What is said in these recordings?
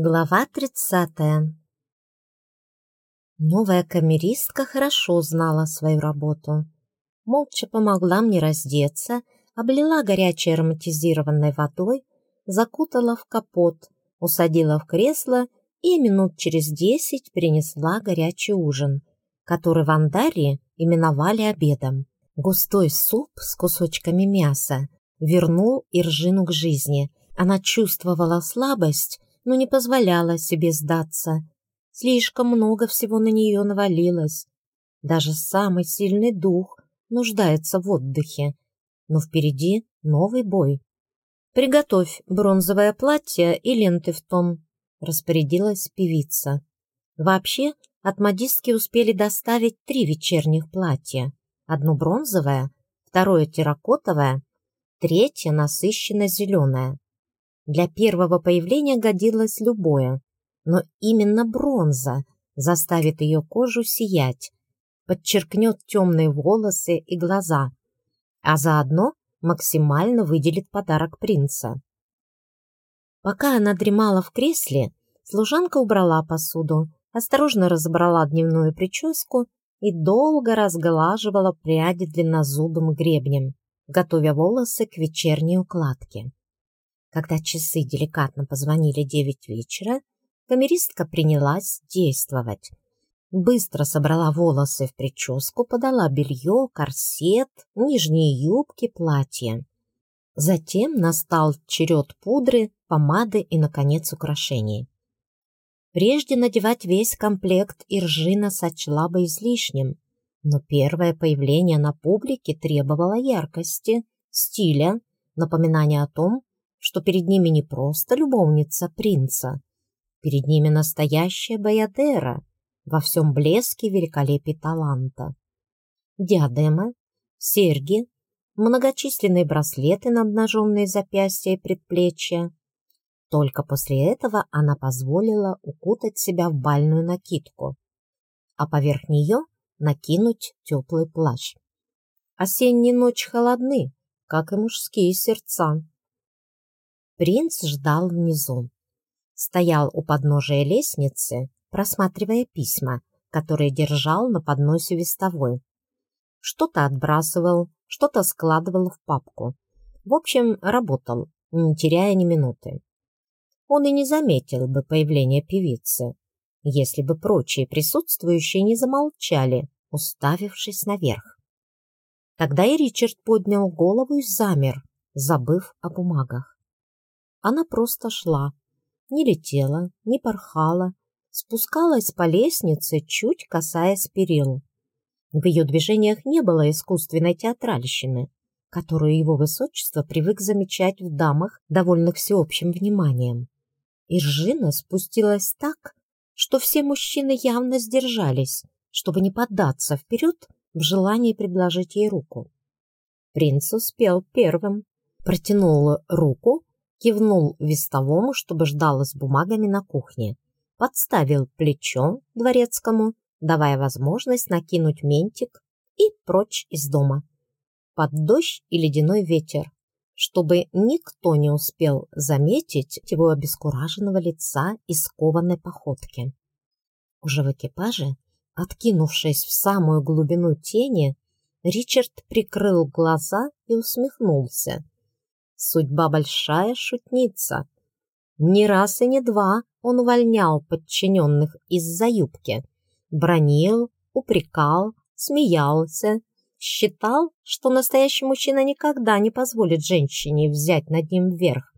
Глава тридцатая Новая камеристка хорошо знала свою работу. Молча помогла мне раздеться, облила горячей ароматизированной водой, закутала в капот, усадила в кресло и минут через десять принесла горячий ужин, который в Андарии именовали обедом. Густой суп с кусочками мяса вернул Иржину к жизни. Она чувствовала слабость, но не позволяла себе сдаться. Слишком много всего на нее навалилось. Даже самый сильный дух нуждается в отдыхе. Но впереди новый бой. «Приготовь бронзовое платье и ленты в тон», — распорядилась певица. Вообще, от модистки успели доставить три вечерних платья. Одно бронзовое, второе терракотовое, третье насыщенно-зеленое. Для первого появления годилось любое, но именно бронза заставит ее кожу сиять, подчеркнет темные волосы и глаза, а заодно максимально выделит подарок принца. Пока она дремала в кресле, служанка убрала посуду, осторожно разобрала дневную прическу и долго разглаживала пряди длиннозубым гребнем, готовя волосы к вечерней укладке. Когда часы деликатно позвонили девять вечера, камеристка принялась действовать. Быстро собрала волосы в прическу, подала белье, корсет, нижние юбки, платье. Затем настал черед пудры, помады и, наконец, украшений. Прежде надевать весь комплект Иржина сочла бы излишним, но первое появление на публике требовало яркости, стиля, напоминания о том, что перед ними не просто любовница принца, перед ними настоящая Баядера во всем блеске великолепия таланта. Диадема, серьги, многочисленные браслеты на обнаженные запястья и предплечья. Только после этого она позволила укутать себя в бальную накидку, а поверх нее накинуть теплый плащ. Осенние ночи холодны, как и мужские сердца. Принц ждал внизу. Стоял у подножия лестницы, просматривая письма, которые держал на подносе вестовой. Что-то отбрасывал, что-то складывал в папку. В общем, работал, не теряя ни минуты. Он и не заметил бы появления певицы, если бы прочие присутствующие не замолчали, уставившись наверх. Тогда и Ричард поднял голову и замер, забыв о бумагах. Она просто шла, не летела, не порхала, спускалась по лестнице, чуть касаясь перил. В ее движениях не было искусственной театральщины, которую его высочество привык замечать в дамах, довольных всеобщим вниманием. Иржина спустилась так, что все мужчины явно сдержались, чтобы не поддаться вперед в желании предложить ей руку. Принц успел первым, протянул руку кивнул вестовому, чтобы ждал с бумагами на кухне, подставил плечо дворецкому, давая возможность накинуть ментик и прочь из дома. Под дождь и ледяной ветер, чтобы никто не успел заметить его обескураженного лица и скованной походки. Уже в экипаже, откинувшись в самую глубину тени, Ричард прикрыл глаза и усмехнулся. Судьба большая шутница. Не раз и не два он увольнял подчиненных из-за юбки. Бронил, упрекал, смеялся, считал, что настоящий мужчина никогда не позволит женщине взять над ним верх.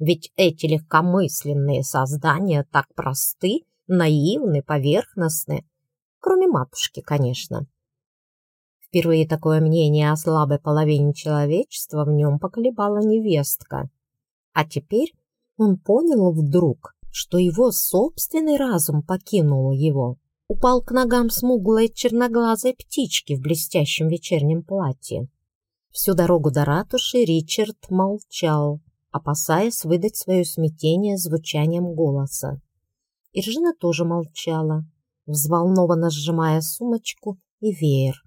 Ведь эти легкомысленные создания так просты, наивны, поверхностны, кроме матушки, конечно. Впервые такое мнение о слабой половине человечества в нем поколебала невестка. А теперь он понял вдруг, что его собственный разум покинул его. Упал к ногам смуглой черноглазой птички в блестящем вечернем платье. Всю дорогу до ратуши Ричард молчал, опасаясь выдать свое смятение звучанием голоса. Иржина тоже молчала, взволнованно сжимая сумочку и веер.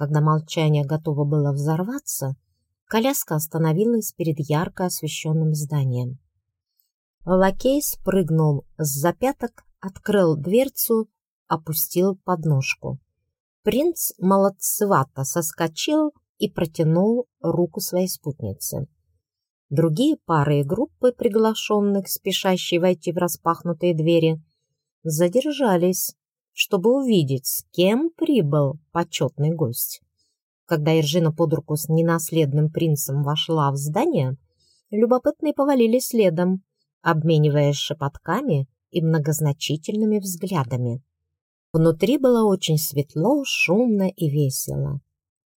Когда молчание готово было взорваться, коляска остановилась перед ярко освещенным зданием. Лакей спрыгнул с запяток, открыл дверцу, опустил подножку. Принц молодцевато соскочил и протянул руку своей спутнице. Другие пары и группы приглашенных, спешащие войти в распахнутые двери, задержались, чтобы увидеть, с кем прибыл почетный гость. Когда Иржина под руку с ненаследным принцем вошла в здание, любопытные повалили следом, обмениваясь шепотками и многозначительными взглядами. Внутри было очень светло, шумно и весело.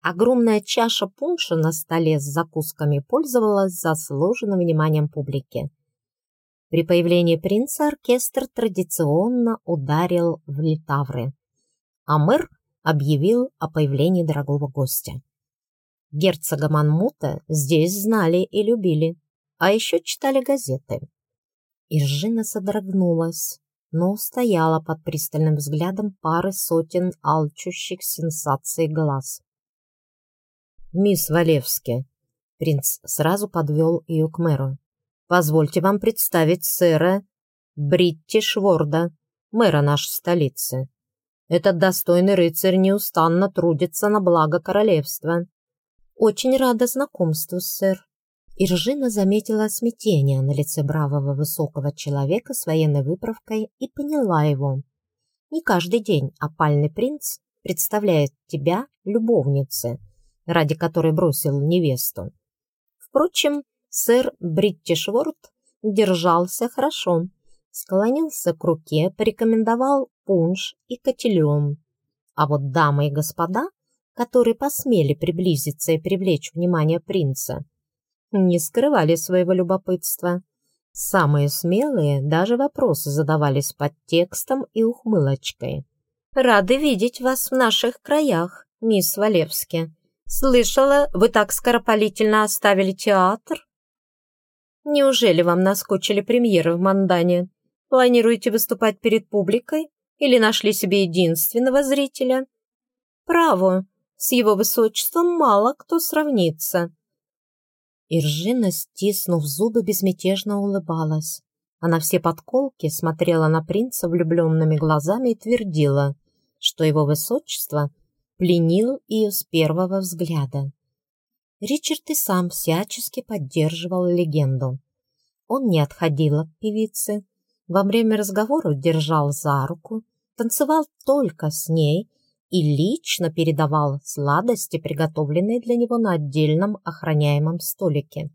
Огромная чаша пунша на столе с закусками пользовалась заслуженным вниманием публики. При появлении принца оркестр традиционно ударил в литавры, а мэр объявил о появлении дорогого гостя. Герцога Манмута здесь знали и любили, а еще читали газеты. Иржина содрогнулась, но устояла под пристальным взглядом пары сотен алчущих сенсаций глаз. «Мисс Валевски», — принц сразу подвел ее к мэру, «позвольте вам представить сэра Бритти Шворда, мэра нашей столицы. Этот достойный рыцарь неустанно трудится на благо королевства». «Очень рада знакомству, сэр», Иржина заметила смятение на лице бравого высокого человека с военной выправкой и поняла его. Не каждый день опальный принц представляет тебя любовнице, ради которой бросил невесту. Впрочем, сэр Бриттишворд держался хорошо, склонился к руке, порекомендовал пунш и котелем. А вот дамы и господа, которые посмели приблизиться и привлечь внимание принца, не скрывали своего любопытства. Самые смелые даже вопросы задавались под текстом и ухмылочкой. «Рады видеть вас в наших краях, мисс Валевски. Слышала, вы так скоропалительно оставили театр?» «Неужели вам наскучили премьеры в Мандане? Планируете выступать перед публикой или нашли себе единственного зрителя?» «Право, с его высочеством мало кто сравнится. Иржина, стиснув зубы, безмятежно улыбалась. Она все подколки смотрела на принца влюбленными глазами и твердила, что его высочество пленил ее с первого взгляда. Ричард и сам всячески поддерживал легенду. Он не отходил от певицы, во время разговора держал за руку, танцевал только с ней и лично передавал сладости, приготовленные для него на отдельном охраняемом столике.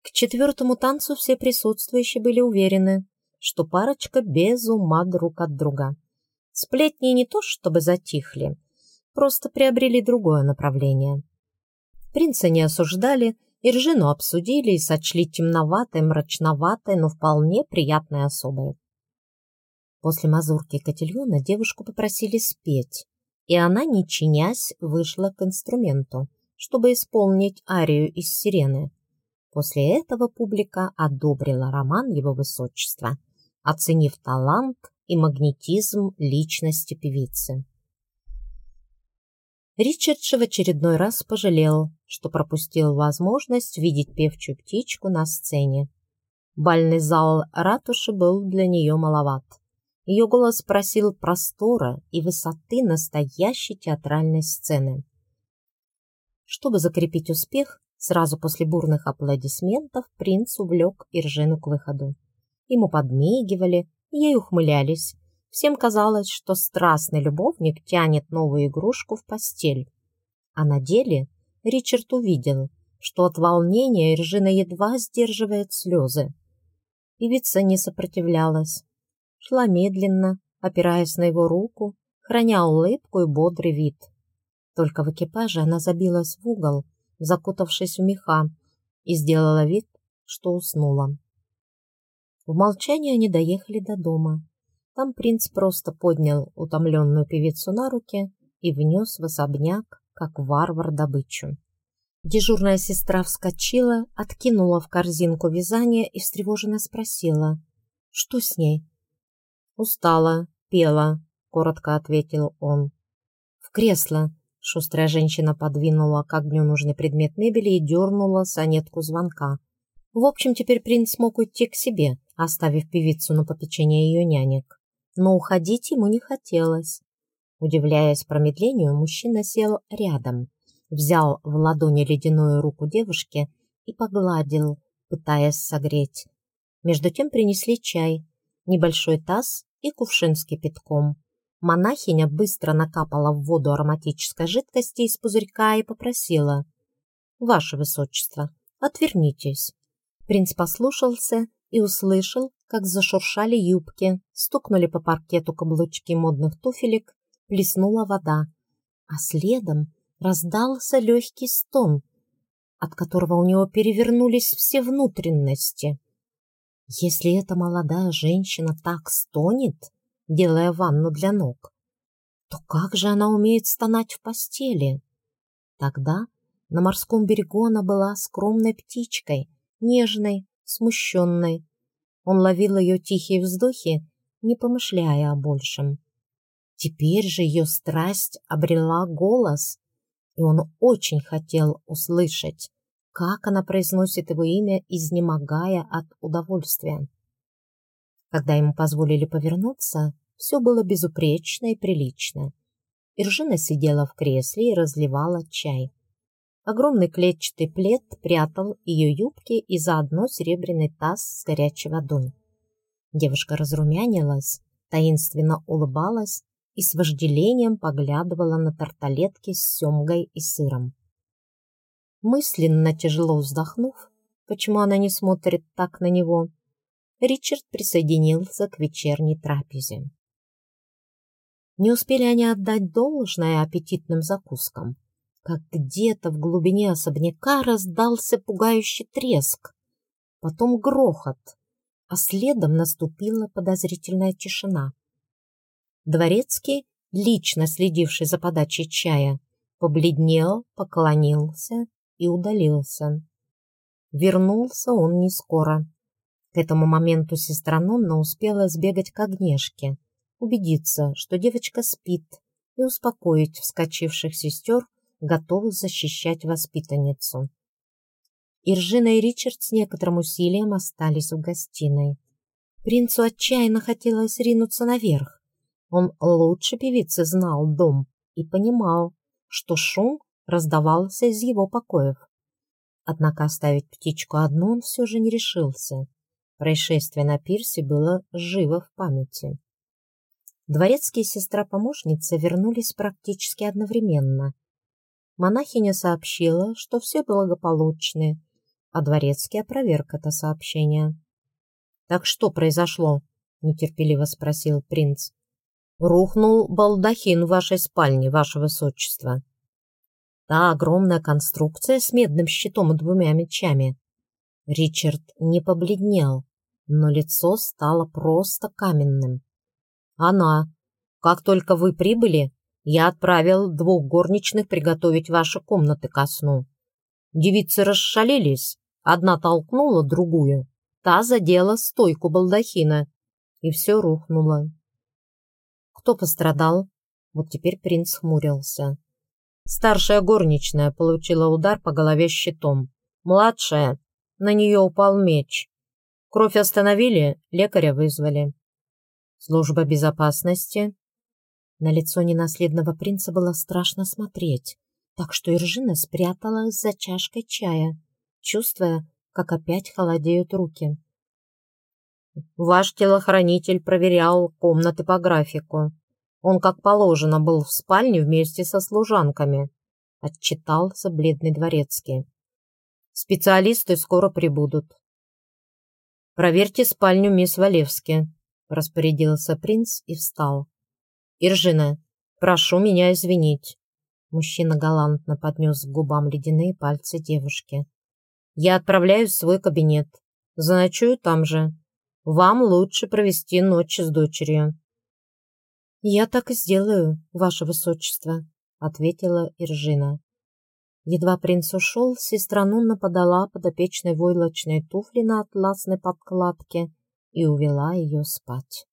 К четвертому танцу все присутствующие были уверены, что парочка без ума друг от друга. Сплетни не то чтобы затихли, просто приобрели другое направление. Принца не осуждали, Иржину обсудили и сочли темноватой, мрачноватой, но вполне приятной особой. После мазурки Котельона девушку попросили спеть, и она, не чинясь, вышла к инструменту, чтобы исполнить арию из сирены. После этого публика одобрила роман его высочества, оценив талант и магнетизм личности певицы. Ричард же в очередной раз пожалел, что пропустил возможность видеть певчую птичку на сцене. Бальный зал ратуши был для нее маловат. Ее голос просил простора и высоты настоящей театральной сцены. Чтобы закрепить успех, сразу после бурных аплодисментов принц увлек Иржину к выходу. Ему подмигивали, ей ухмылялись. Всем казалось, что страстный любовник тянет новую игрушку в постель. А на деле Ричард увидел, что от волнения Иржина едва сдерживает слезы. Певица не сопротивлялась, шла медленно, опираясь на его руку, храня улыбку и бодрый вид. Только в экипаже она забилась в угол, закутавшись в меха, и сделала вид, что уснула. В молчании они доехали до дома. Там принц просто поднял утомленную певицу на руки и внес в особняк, как варвар добычу. Дежурная сестра вскочила, откинула в корзинку вязание и встревоженно спросила, что с ней. «Устала, пела», — коротко ответил он. «В кресло», — шустрая женщина подвинула к огню нужный предмет мебели и дернула санетку звонка. В общем, теперь принц мог уйти к себе, оставив певицу на попечение ее нянек. Но уходить ему не хотелось. Удивляясь промедлению, мужчина сел рядом, взял в ладони ледяную руку девушки и погладил, пытаясь согреть. Между тем принесли чай, небольшой таз и кувшин с кипятком. Монахиня быстро накапала в воду ароматической жидкости из пузырька и попросила. «Ваше Высочество, отвернитесь». Принц послушался и услышал, как зашуршали юбки, стукнули по паркету каблучки модных туфелек, плеснула вода, а следом раздался легкий стон, от которого у него перевернулись все внутренности. Если эта молодая женщина так стонет, делая ванну для ног, то как же она умеет стонать в постели? Тогда на морском берегу она была скромной птичкой, нежной, смущенной. Он ловил ее тихие вздохи, не помышляя о большем. Теперь же ее страсть обрела голос, и он очень хотел услышать, как она произносит его имя, изнемогая от удовольствия. Когда ему позволили повернуться, все было безупречно и прилично. Иржина сидела в кресле и разливала чай. Огромный клетчатый плед прятал ее юбки и заодно серебряный таз с горячей водой. Девушка разрумянилась, таинственно улыбалась и с вожделением поглядывала на тарталетки с семгой и сыром. Мысленно тяжело вздохнув, почему она не смотрит так на него, Ричард присоединился к вечерней трапезе. Не успели они отдать должное аппетитным закускам, как где-то в глубине особняка раздался пугающий треск, потом грохот, а следом наступила подозрительная тишина. Дворецкий, лично следивший за подачей чая, побледнел, поклонился и удалился. Вернулся он не скоро. К этому моменту сестра Нонна успела сбегать к Огнешке, убедиться, что девочка спит, и успокоить вскочивших сестер, готовых защищать воспитанницу. Иржина и Ричард с некоторым усилием остались в гостиной. Принцу отчаянно хотелось ринуться наверх. Он лучше певицы знал дом и понимал, что шум раздавался из его покоев. Однако оставить птичку одну он все же не решился. Происшествие на пирсе было живо в памяти. Дворецкий и сестра-помощница вернулись практически одновременно. Монахиня сообщила, что все благополучны, а Дворецкий опроверг это сообщение. «Так что произошло?» — нетерпеливо спросил принц. «Рухнул балдахин в вашей спальне, ваше высочество», Та огромная конструкция с медным щитом и двумя мечами. Ричард не побледнел, но лицо стало просто каменным. «Она. Как только вы прибыли, я отправил двух горничных приготовить ваши комнаты ко сну. Девицы расшалились, одна толкнула другую, та задела стойку балдахина, и все рухнуло. Кто пострадал? Вот теперь принц хмурился. Старшая горничная получила удар по голове щитом. Младшая, на нее упал меч. Кровь остановили, лекаря вызвали. Служба безопасности. На лицо ненаследного принца было страшно смотреть, так что Иржина спряталась за чашкой чая, чувствуя, как опять холодеют руки. Ваш телохранитель проверял комнаты по графику. Он, как положено, был в спальне вместе со служанками, отчитался бледный дворецкий. Специалисты скоро прибудут. Проверьте спальню мисс Валевски, распорядился принц и встал. Иржина, прошу меня извинить. Мужчина галантно поднес к губам ледяные пальцы девушки. Я отправляюсь в свой кабинет. Заночую там же. Вам лучше провести ночь с дочерью. «Я так и сделаю, ваше высочество», — ответила Иржина. Едва принц ушел, сестра Нунна подала подопечной войлочные туфли на атласной подкладке и увела ее спать.